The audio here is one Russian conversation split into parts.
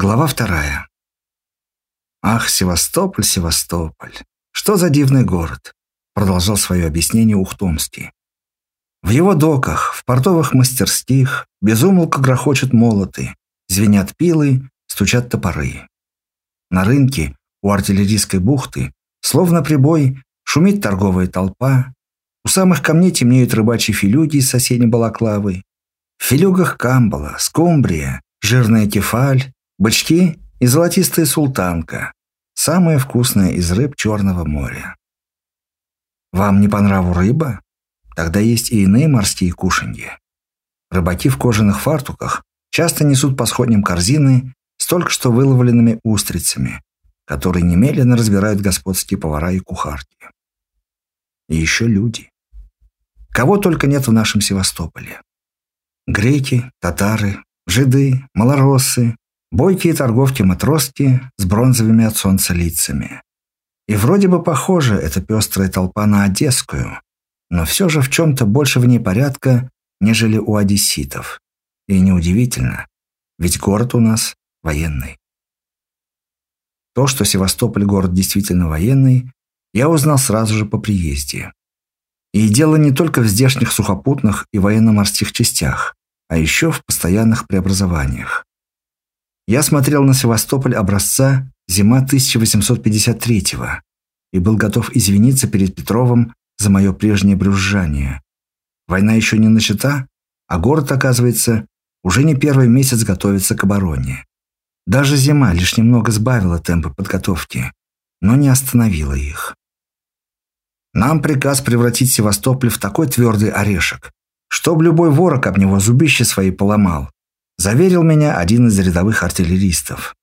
Глава вторая. «Ах, Севастополь, Севастополь! Что за дивный город!» Продолжал свое объяснение Ухтомский. В его доках, в портовых мастерских безумолко грохочут молоты, звенят пилы, стучат топоры. На рынке у артиллерийской бухты, словно прибой, шумит торговая толпа, у самых камней темнеют рыбачьи филюги из соседней балаклавы. В филюгах камбала, скумбрия, жирная кефаль, бычки и золотистая султанка. Самая вкусная из рыб Черного моря. Вам не по нраву рыба? Тогда есть и иные морские кушанья. Рыбаки в кожаных фартуках часто несут по сходням корзины с только что выловленными устрицами, которые немедленно разбирают господские повара и кухарки. И еще люди. Кого только нет в нашем Севастополе. Греки, татары, жиды, малороссы, бойкие торговки-матроски с бронзовыми от солнца лицами. И вроде бы похоже эта пестрая толпа на одесскую, но все же в чем-то больше в ней порядка, нежели у одесситов. И неудивительно, ведь город у нас военный. То, что Севастополь город действительно военный, я узнал сразу же по приезде. И дело не только в здешних сухопутных и военно-морских частях, а еще в постоянных преобразованиях. Я смотрел на Севастополь образца зима 1853-го и был готов извиниться перед Петровым за мое прежнее брюзжание. Война еще не начата, а город, оказывается, уже не первый месяц готовится к обороне. Даже зима лишь немного сбавила темпы подготовки, но не остановила их. Нам приказ превратить Севастополь в такой твердый орешек, чтоб любой ворог об него зубище свои поломал, Заверил меня один из рядовых артиллеристов.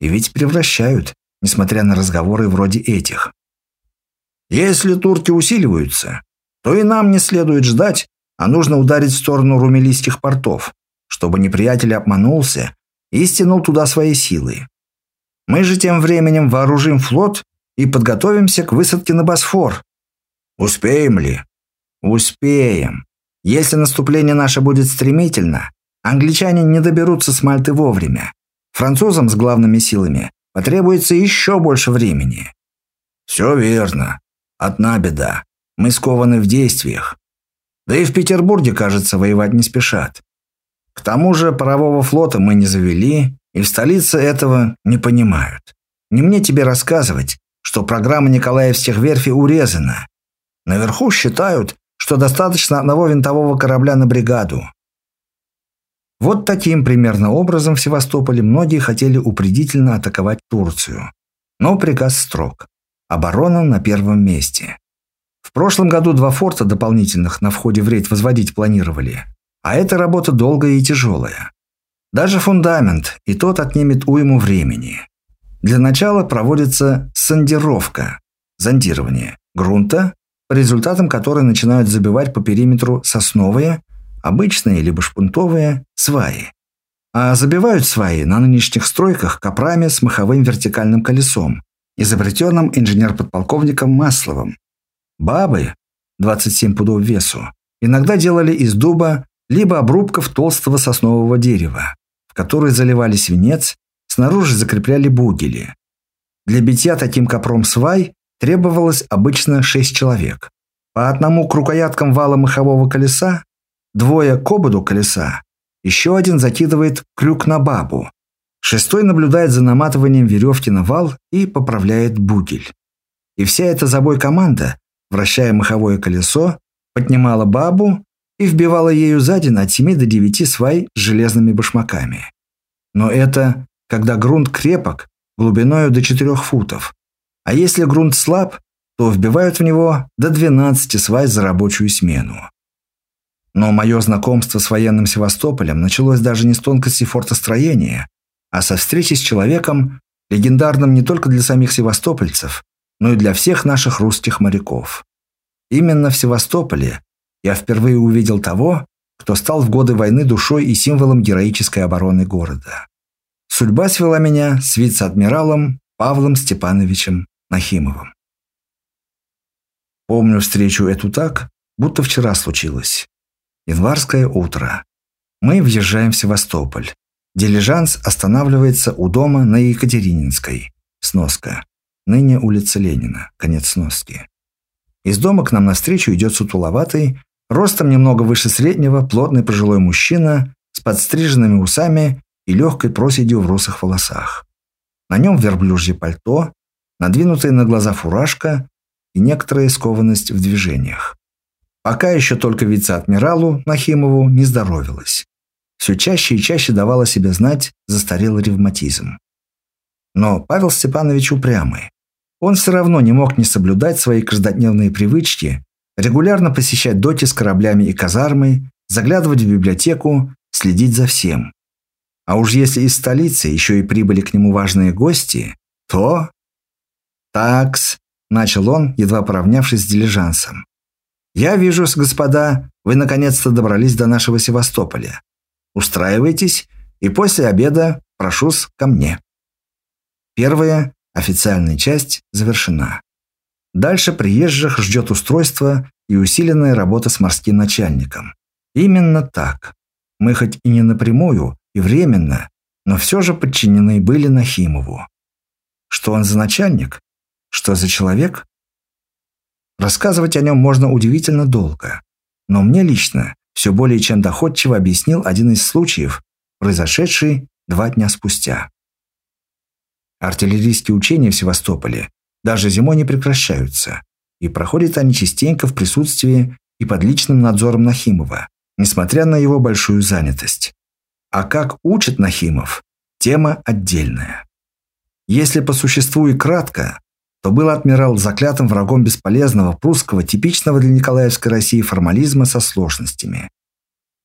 И ведь превращают, несмотря на разговоры вроде этих. Если турки усиливаются, то и нам не следует ждать, а нужно ударить в сторону румелийских портов, чтобы неприятель обманулся и стянул туда свои силы. Мы же тем временем вооружим флот и подготовимся к высадке на Босфор. Успеем ли? Успеем. Если наступление наше будет стремительно, Англичане не доберутся с Мальты вовремя. Французам с главными силами потребуется еще больше времени. Все верно. Одна беда. Мы скованы в действиях. Да и в Петербурге, кажется, воевать не спешат. К тому же парового флота мы не завели, и в столице этого не понимают. Не мне тебе рассказывать, что программа Николаевских верфи урезана. Наверху считают, что достаточно одного винтового корабля на бригаду. Вот таким примерно образом в Севастополе многие хотели упредительно атаковать Турцию. Но приказ строг. Оборона на первом месте. В прошлом году два форта дополнительных на входе в рейд возводить планировали. А эта работа долгая и тяжелая. Даже фундамент, и тот отнимет уйму времени. Для начала проводится сондировка, зондирование грунта, по результатам которой начинают забивать по периметру сосновые обычные либо шпунтовые сваи. А забивают сваи на нынешних стройках копрами с маховым вертикальным колесом, изобретенным инженер-подполковником Масловым. Бабы, 27 пудов весу, иногда делали из дуба либо обрубков толстого соснового дерева, в который заливали свинец, снаружи закрепляли бугели. Для битья таким копром свай требовалось обычно 6 человек. По одному к рукояткам вала махового колеса Двое к ободу колеса. Еще один закидывает крюк на бабу. Шестой наблюдает за наматыванием веревки на вал и поправляет бугель. И вся эта забой команда, вращая маховое колесо, поднимала бабу и вбивала ею сзади от 7 до 9 свай с железными башмаками. Но это когда грунт крепок, глубиною до 4 футов. А если грунт слаб, то вбивают в него до 12 свай за рабочую смену. Но мое знакомство с военным Севастополем началось даже не с тонкости фортостроения, а со встречи с человеком, легендарным не только для самих севастопольцев, но и для всех наших русских моряков. Именно в Севастополе я впервые увидел того, кто стал в годы войны душой и символом героической обороны города. Судьба свела меня с вице-адмиралом Павлом Степановичем Нахимовым. Помню встречу эту так, будто вчера случилось. Январское утро. Мы въезжаем в Севастополь. Дилижанс останавливается у дома на Екатерининской. Сноска. Ныне улица Ленина. Конец сноски. Из дома к нам навстречу идет сутуловатый, ростом немного выше среднего, плотный пожилой мужчина с подстриженными усами и легкой проседью в русых волосах. На нем верблюжье пальто, надвинутая на глаза фуражка и некоторая скованность в движениях. Пока еще только вице-адмиралу Нахимову не здоровилось. Все чаще и чаще давала себе знать застарелый ревматизм. Но Павел Степанович упрямый. Он все равно не мог не соблюдать свои каждодневные привычки, регулярно посещать доти с кораблями и казармой, заглядывать в библиотеку, следить за всем. А уж если из столицы еще и прибыли к нему важные гости, то... «Такс», — начал он, едва поравнявшись с дилижансом. «Я вижу, господа, вы наконец-то добрались до нашего Севастополя. Устраивайтесь, и после обеда прошу ко мне». Первая, официальная часть, завершена. Дальше приезжих ждет устройство и усиленная работа с морским начальником. Именно так. Мы хоть и не напрямую, и временно, но все же подчинены были Нахимову. Что он за начальник? Что за человек? Рассказывать о нем можно удивительно долго. Но мне лично все более чем доходчиво объяснил один из случаев, произошедший два дня спустя. Артиллерийские учения в Севастополе даже зимой не прекращаются, и проходят они частенько в присутствии и под личным надзором Нахимова, несмотря на его большую занятость. А как учит Нахимов – тема отдельная. Если по существу и кратко, то был адмирал заклятым врагом бесполезного прусского, типичного для Николаевской России формализма со сложностями.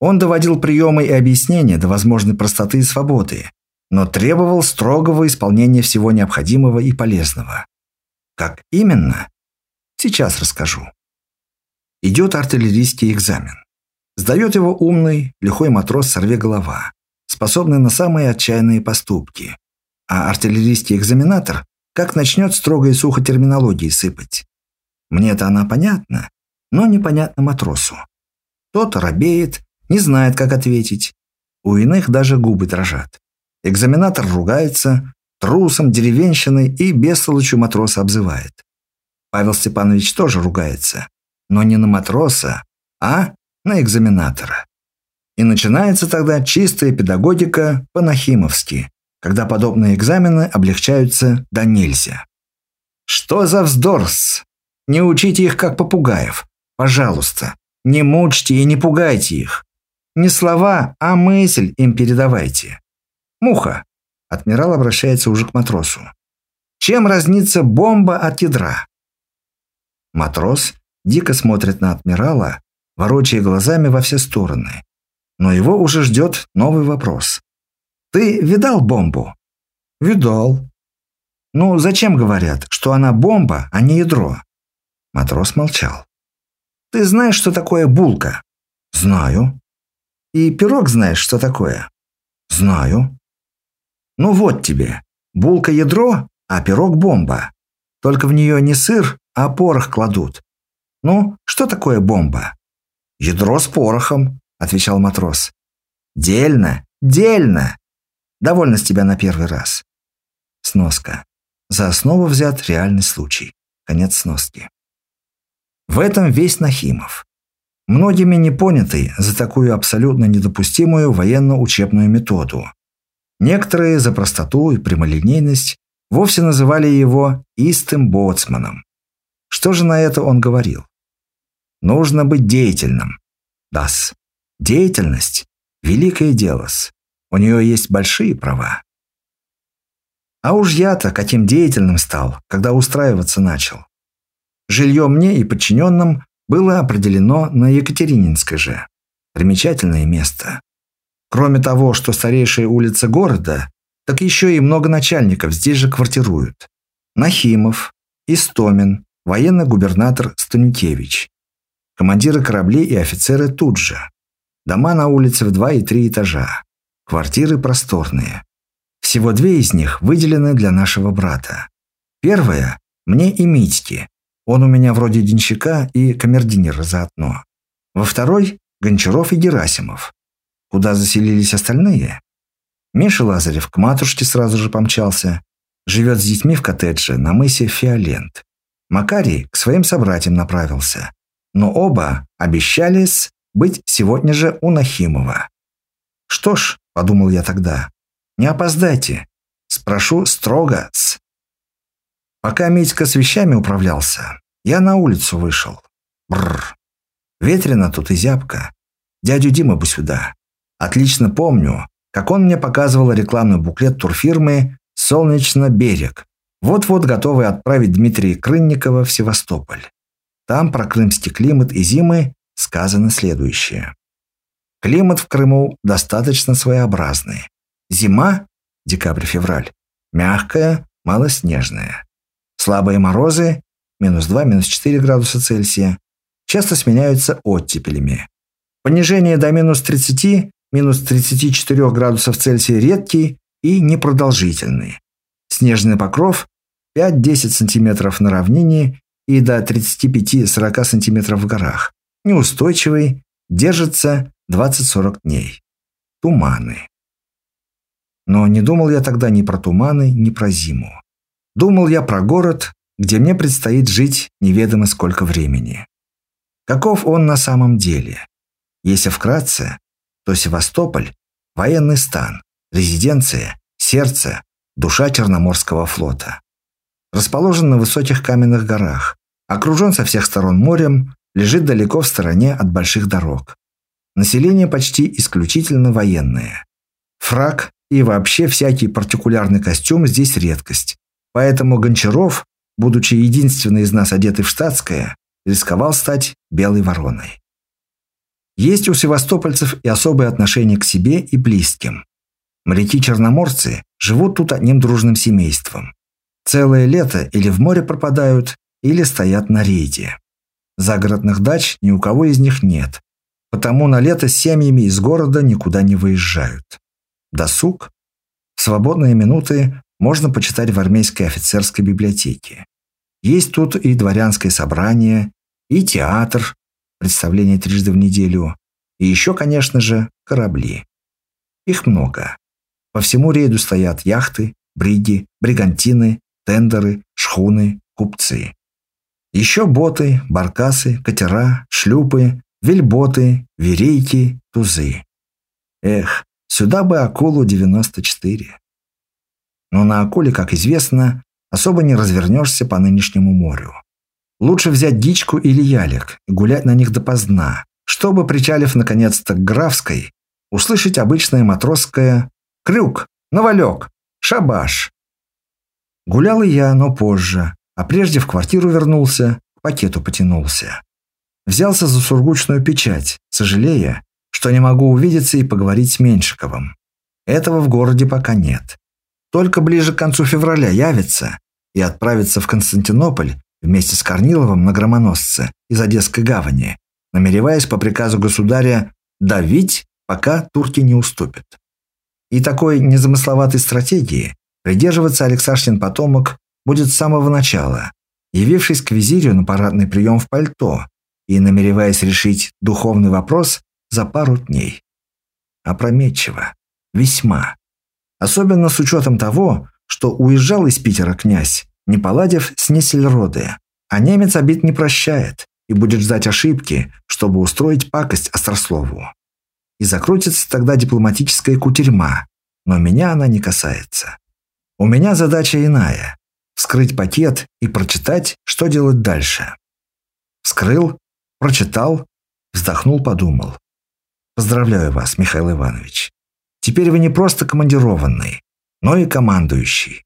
Он доводил приемы и объяснения до возможной простоты и свободы, но требовал строгого исполнения всего необходимого и полезного. Как именно? Сейчас расскажу. Идет артиллерийский экзамен. Сдает его умный, лихой матрос сорве-голова, способный на самые отчаянные поступки. А артиллерийский экзаменатор как начнет строго и сухо терминологии сыпать. Мне-то она понятна, но непонятна матросу. Тот робеет, не знает, как ответить. У иных даже губы дрожат. Экзаменатор ругается, трусом, деревенщиной и бестолочью матроса обзывает. Павел Степанович тоже ругается, но не на матроса, а на экзаменатора. И начинается тогда чистая педагогика по-нахимовски, когда подобные экзамены облегчаются до нельзя. Что за вздорс? Не учите их, как попугаев. Пожалуйста, не мучьте и не пугайте их. Не слова, а мысль им передавайте. Муха. Адмирал обращается уже к матросу. Чем разнится бомба от ядра? Матрос дико смотрит на адмирала, ворочая глазами во все стороны. Но его уже ждет новый вопрос. «Ты видал бомбу?» «Видал». «Ну, зачем говорят, что она бомба, а не ядро?» Матрос молчал. «Ты знаешь, что такое булка?» «Знаю». «И пирог знаешь, что такое?» «Знаю». «Ну вот тебе. Булка – ядро, а пирог – бомба. Только в нее не сыр, а порох кладут. Ну, что такое бомба?» «Ядро с порохом», – отвечал матрос. «Дельно, дельно. Довольно с тебя на первый раз». Сноска. За основу взят реальный случай. Конец сноски. В этом весь Нахимов. Многими не понятый за такую абсолютно недопустимую военно-учебную методу. Некоторые за простоту и прямолинейность вовсе называли его истым боцманом. Что же на это он говорил? Нужно быть деятельным. Дас. Деятельность – великое дело. У нее есть большие права. А уж я-то каким деятельным стал, когда устраиваться начал. Жилье мне и подчиненным было определено на Екатерининской же. Примечательное место. Кроме того, что старейшая улица города, так еще и много начальников здесь же квартируют. Нахимов, Истомин, военный губернатор Станюкевич. Командиры кораблей и офицеры тут же. Дома на улице в два и три этажа. Квартиры просторные. Всего две из них выделены для нашего брата. Первая – мне и Митьке. Он у меня вроде денщика и камердинера заодно. Во второй – Гончаров и Герасимов. Куда заселились остальные? Миша Лазарев к матушке сразу же помчался. Живет с детьми в коттедже на мысе Фиолент. Макарий к своим собратьям направился. Но оба обещались быть сегодня же у Нахимова. «Что ж», — подумал я тогда, — «не опоздайте. Спрошу строго с...» Пока Митька с вещами управлялся, я на улицу вышел. Бррр. Ветрено тут и зябко. Дядю Дима бы сюда. Отлично помню, как он мне показывал рекламный буклет турфирмы «Солнечно берег», вот-вот готовый отправить Дмитрия Крынникова в Севастополь. Там про крымский климат и зимы сказано следующее. Климат в Крыму достаточно своеобразный. Зима, декабрь-февраль, мягкая, малоснежная. Слабые морозы, минус 2, минус 4 градуса Цельсия, часто сменяются оттепелями. Понижение до минус 30, минус 34 градусов Цельсия редкий и непродолжительный. Снежный покров 5-10 см на равнине и до 35-40 см в горах. Неустойчивый, держится 20-40 дней. Туманы. Но не думал я тогда ни про туманы, ни про зиму. Думал я про город, где мне предстоит жить неведомо сколько времени. Каков он на самом деле? Если вкратце, то Севастополь – военный стан, резиденция, сердце, душа Черноморского флота. Расположен на высоких каменных горах, окружен со всех сторон морем, лежит далеко в стороне от больших дорог. Население почти исключительно военное. Фраг и вообще всякий партикулярный костюм здесь редкость. Поэтому Гончаров, будучи единственный из нас одетый в штатское, рисковал стать белой вороной. Есть у севастопольцев и особое отношение к себе и близким. Моряки-черноморцы живут тут одним дружным семейством. Целое лето или в море пропадают, или стоят на рейде. Загородных дач ни у кого из них нет, потому на лето семьями из города никуда не выезжают. Досуг? Свободные минуты можно почитать в армейской офицерской библиотеке. Есть тут и дворянское собрание, и театр, представление трижды в неделю, и еще, конечно же, корабли. Их много. По всему рейду стоят яхты, бриги, бригантины, тендеры, шхуны, купцы. Еще боты, баркасы, катера, шлюпы, вельботы, верейки, тузы. Эх, сюда бы акулу 94. Но на акуле, как известно, особо не развернешься по нынешнему морю. Лучше взять дичку или ялик и гулять на них допоздна, чтобы, причалив наконец-то к Графской, услышать обычное матросское «Крюк! Новолек! Шабаш!». Гулял и я, но позже, а прежде в квартиру вернулся, к пакету потянулся. Взялся за сургучную печать, сожалея, что не могу увидеться и поговорить с Меньшиковым. Этого в городе пока нет. Только ближе к концу февраля явится и отправится в Константинополь вместе с Корниловым на громоносце из Одесской гавани, намереваясь по приказу государя давить, пока турки не уступят. И такой незамысловатой стратегии придерживаться Алексашкин потомок будет с самого начала, явившись к визирю на парадный прием в пальто и намереваясь решить духовный вопрос за пару дней. Опрометчиво. Весьма. Особенно с учетом того, что уезжал из Питера князь, не поладив с Несельроде, а немец обид не прощает и будет ждать ошибки, чтобы устроить пакость Острослову. И закрутится тогда дипломатическая кутерьма, но меня она не касается. У меня задача иная – вскрыть пакет и прочитать, что делать дальше. Вскрыл, прочитал, вздохнул, подумал. Поздравляю вас, Михаил Иванович. Теперь вы не просто командированный, но и командующий.